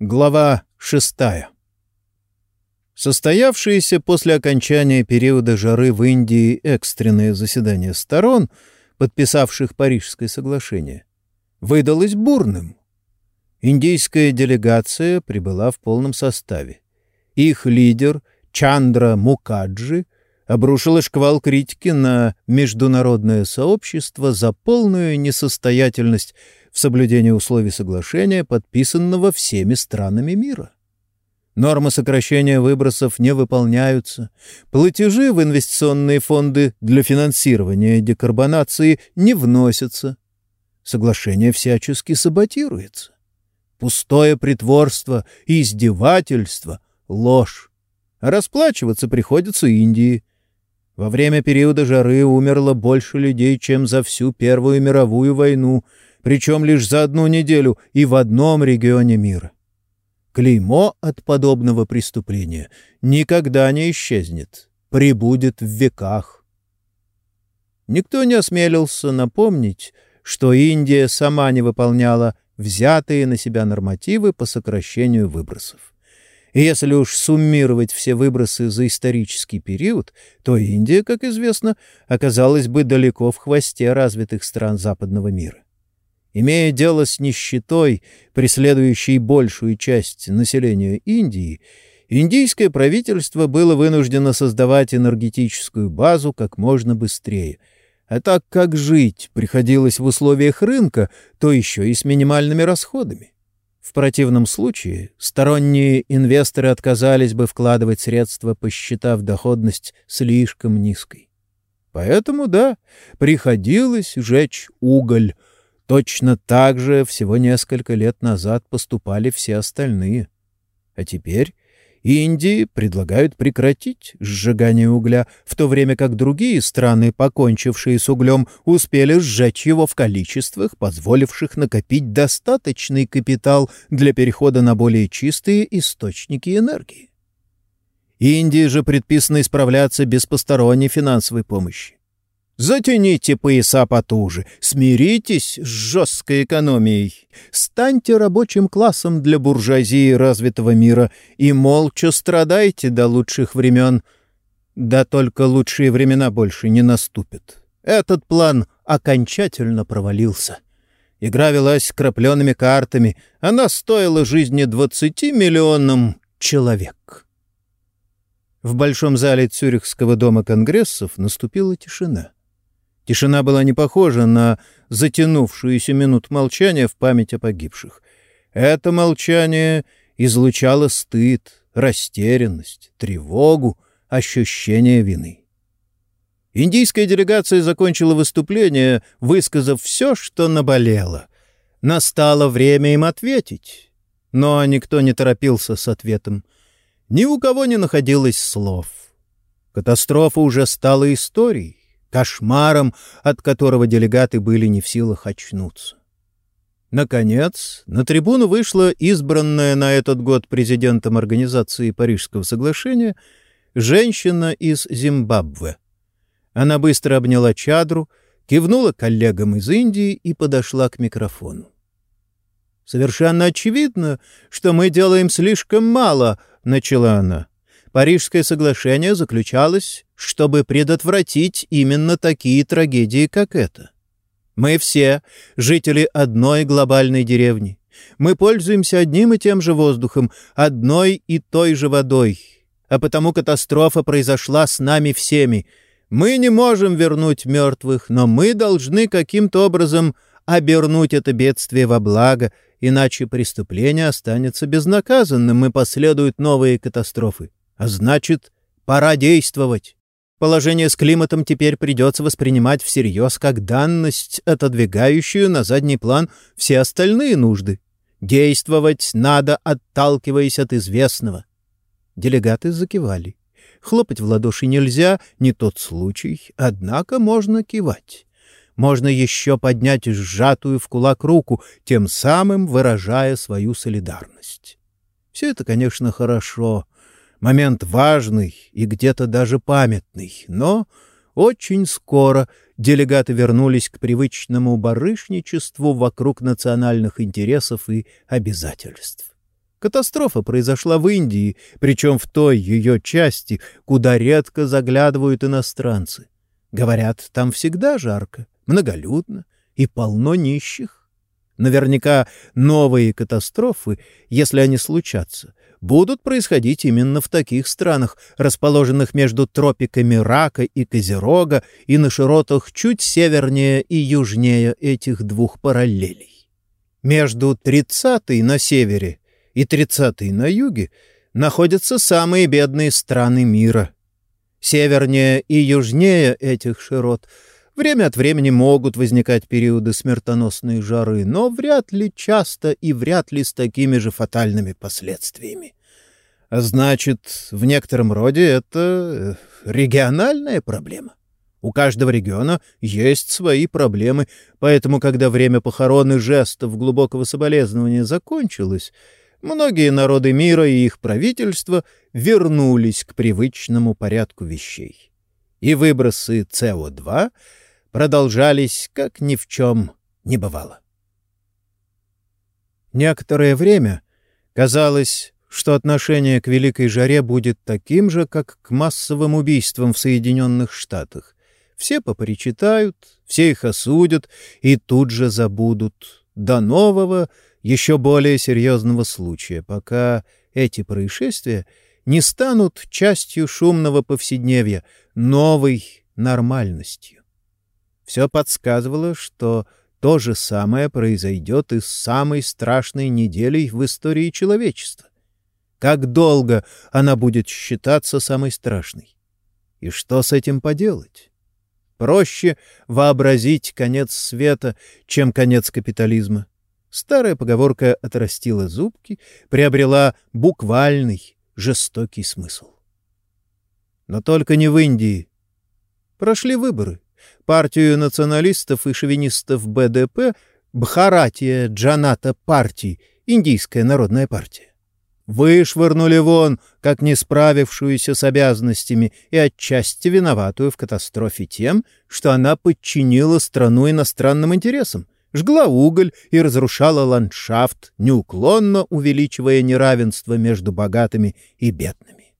Глава шестая. Состоявшееся после окончания периода жары в Индии экстренное заседание сторон, подписавших Парижское соглашение, выдалось бурным. Индийская делегация прибыла в полном составе. Их лидер Чандра Мукаджи обрушила шквал критики на международное сообщество за полную несостоятельность в соблюдении условий соглашения, подписанного всеми странами мира. Нормы сокращения выбросов не выполняются, платежи в инвестиционные фонды для финансирования декарбонации не вносятся, соглашение всячески саботируется. Пустое притворство, издевательство, ложь. Расплачиваться приходится Индии. Во время периода жары умерло больше людей, чем за всю Первую мировую войну — причем лишь за одну неделю и в одном регионе мира. Клеймо от подобного преступления никогда не исчезнет, прибудет в веках. Никто не осмелился напомнить, что Индия сама не выполняла взятые на себя нормативы по сокращению выбросов. И если уж суммировать все выбросы за исторический период, то Индия, как известно, оказалась бы далеко в хвосте развитых стран западного мира. Имея дело с нищетой, преследующей большую часть населения Индии, индийское правительство было вынуждено создавать энергетическую базу как можно быстрее. А так как жить приходилось в условиях рынка, то еще и с минимальными расходами. В противном случае сторонние инвесторы отказались бы вкладывать средства, посчитав доходность слишком низкой. Поэтому, да, приходилось жечь уголь — Точно так же всего несколько лет назад поступали все остальные. А теперь Индии предлагают прекратить сжигание угля, в то время как другие страны, покончившие с углем, успели сжечь его в количествах, позволивших накопить достаточный капитал для перехода на более чистые источники энергии. Индии же предписано исправляться без посторонней финансовой помощи. Затяните пояса потуже, смиритесь с жесткой экономией, станьте рабочим классом для буржуазии развитого мира и молча страдайте до лучших времен. Да только лучшие времена больше не наступят. Этот план окончательно провалился. Игра велась крапленными картами, она стоила жизни двадцати миллионам человек. В большом зале Цюрихского дома конгрессов наступила тишина. Тишина была не похожа на затянувшуюся минут молчания в память о погибших. Это молчание излучало стыд, растерянность, тревогу, ощущение вины. Индийская делегация закончила выступление, высказав все, что наболело. Настало время им ответить. Но никто не торопился с ответом. Ни у кого не находилось слов. Катастрофа уже стала историей кошмаром, от которого делегаты были не в силах очнуться. Наконец, на трибуну вышла избранная на этот год президентом Организации Парижского соглашения женщина из Зимбабве. Она быстро обняла чадру, кивнула коллегам из Индии и подошла к микрофону. «Совершенно очевидно, что мы делаем слишком мало», — начала она. Парижское соглашение заключалось, чтобы предотвратить именно такие трагедии, как эта. Мы все жители одной глобальной деревни. Мы пользуемся одним и тем же воздухом, одной и той же водой. А потому катастрофа произошла с нами всеми. Мы не можем вернуть мертвых, но мы должны каким-то образом обернуть это бедствие во благо, иначе преступление останется безнаказанным и последуют новые катастрофы. А значит, пора действовать. Положение с климатом теперь придется воспринимать всерьез как данность, отодвигающую на задний план все остальные нужды. Действовать надо, отталкиваясь от известного. Делегаты закивали. Хлопать в ладоши нельзя, не тот случай, однако можно кивать. Можно еще поднять сжатую в кулак руку, тем самым выражая свою солидарность. Все это, конечно, хорошо — момент важный и где-то даже памятный, но очень скоро делегаты вернулись к привычному барышничеству вокруг национальных интересов и обязательств. Катастрофа произошла в Индии, причем в той ее части, куда редко заглядывают иностранцы. Говорят, там всегда жарко, многолюдно и полно нищих. Наверняка новые катастрофы, если они случатся, будут происходить именно в таких странах, расположенных между тропиками Рака и Козерога и на широтах чуть севернее и южнее этих двух параллелей. Между 30-й на севере и 30-й на юге находятся самые бедные страны мира. Севернее и южнее этих широт время от времени могут возникать периоды смертоносной жары, но вряд ли часто и вряд ли с такими же фатальными последствиями. А значит, в некотором роде это э, региональная проблема. У каждого региона есть свои проблемы, поэтому, когда время похорон и жестов глубокого соболезнования закончилось, многие народы мира и их правительства вернулись к привычному порядку вещей. И выбросы СО2 продолжались, как ни в чем не бывало. Некоторое время казалось, что отношение к Великой Жаре будет таким же, как к массовым убийствам в Соединенных Штатах. Все попричитают, все их осудят и тут же забудут. До нового, еще более серьезного случая, пока эти происшествия не станут частью шумного повседневья, новой нормальностью. Все подсказывало, что то же самое произойдет и с самой страшной неделей в истории человечества. Как долго она будет считаться самой страшной? И что с этим поделать? Проще вообразить конец света, чем конец капитализма. Старая поговорка отрастила зубки, приобрела буквальный, жестокий смысл. Но только не в Индии. Прошли выборы. Партию националистов и шовинистов БДП Бхаратия Джаната партии, Индийская народная партия вышвырнули вон, как не справившуюся с обязанностями и отчасти виноватую в катастрофе тем, что она подчинила страну иностранным интересам, жгла уголь и разрушала ландшафт, неуклонно увеличивая неравенство между богатыми и бедными.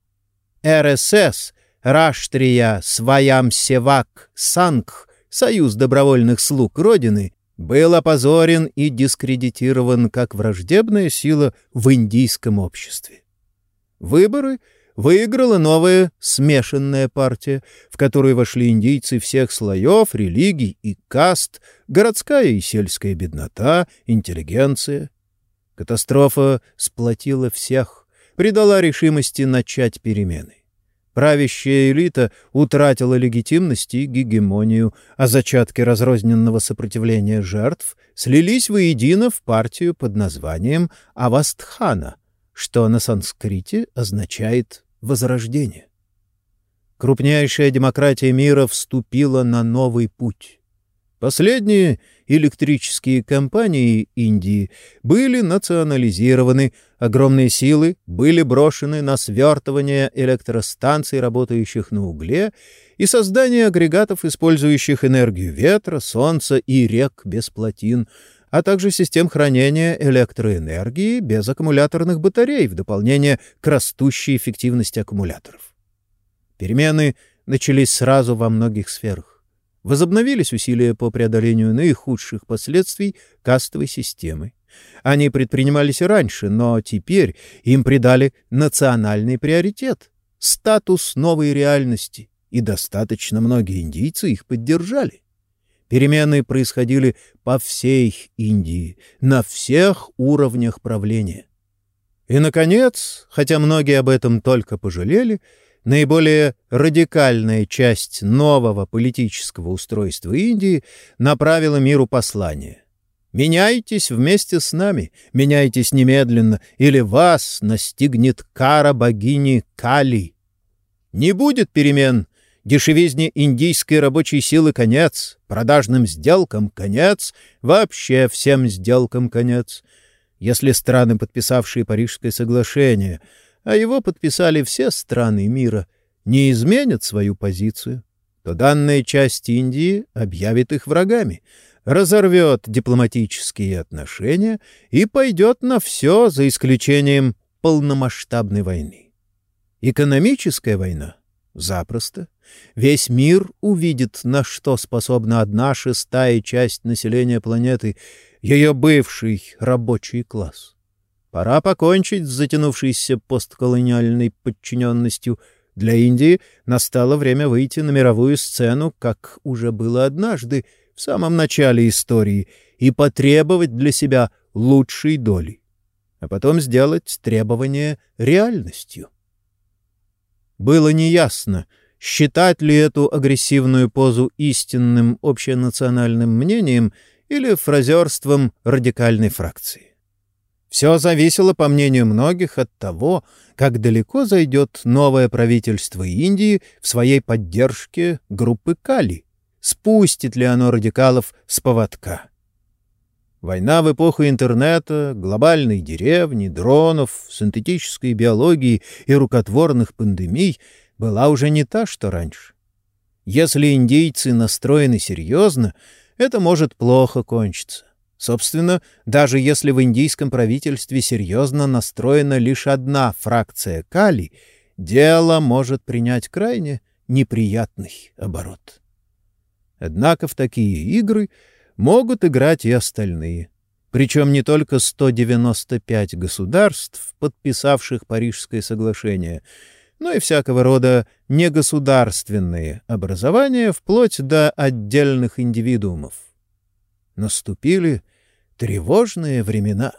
РСС, Раштрия, Сваям Севак, Сангх, Союз добровольных слуг Родины, был опозорен и дискредитирован как враждебная сила в индийском обществе. Выборы выиграла новая смешанная партия, в которую вошли индийцы всех слоев, религий и каст, городская и сельская беднота, интеллигенция. Катастрофа сплотила всех, придала решимости начать перемены. Правящая элита утратила легитимность и гегемонию, а зачатки разрозненного сопротивления жертв слились воедино в партию под названием Авастхана, что на санскрите означает «возрождение». Крупнейшая демократия мира вступила на новый путь. Последние электрические компании Индии были национализированы, огромные силы были брошены на свертывание электростанций, работающих на угле, и создание агрегатов, использующих энергию ветра, солнца и рек без плотин, а также систем хранения электроэнергии без аккумуляторных батарей в дополнение к растущей эффективности аккумуляторов. Перемены начались сразу во многих сферах. Возобновились усилия по преодолению наихудших последствий кастовой системы. Они предпринимались и раньше, но теперь им придали национальный приоритет, статус новой реальности, и достаточно многие индийцы их поддержали. Перемены происходили по всей Индии, на всех уровнях правления. И, наконец, хотя многие об этом только пожалели, наиболее радикальная часть нового политического устройства Индии направила миру послание. «Меняйтесь вместе с нами, меняйтесь немедленно, или вас настигнет кара богини Кали. Не будет перемен, дешевизне индийской рабочей силы конец, продажным сделкам конец, вообще всем сделкам конец. Если страны, подписавшие Парижское соглашение, а его подписали все страны мира, не изменят свою позицию, то данная часть Индии объявит их врагами, разорвет дипломатические отношения и пойдет на все, за исключением полномасштабной войны. Экономическая война? Запросто. Весь мир увидит, на что способна одна шестая часть населения планеты, ее бывший рабочий класс. Пора покончить с затянувшейся постколониальной подчиненностью. Для Индии настало время выйти на мировую сцену, как уже было однажды, в самом начале истории, и потребовать для себя лучшей доли, а потом сделать требование реальностью. Было неясно, считать ли эту агрессивную позу истинным общенациональным мнением или фразерством радикальной фракции. Все зависело, по мнению многих, от того, как далеко зайдет новое правительство Индии в своей поддержке группы Кали, спустит ли оно радикалов с поводка. Война в эпоху интернета, глобальной деревни, дронов, синтетической биологии и рукотворных пандемий была уже не та, что раньше. Если индейцы настроены серьезно, это может плохо кончиться. Собственно, даже если в индийском правительстве серьезно настроена лишь одна фракция Кали, дело может принять крайне неприятный оборот. Однако в такие игры могут играть и остальные. Причем не только 195 государств, подписавших Парижское соглашение, но и всякого рода негосударственные образования вплоть до отдельных индивидуумов. Наступили тревожные времена.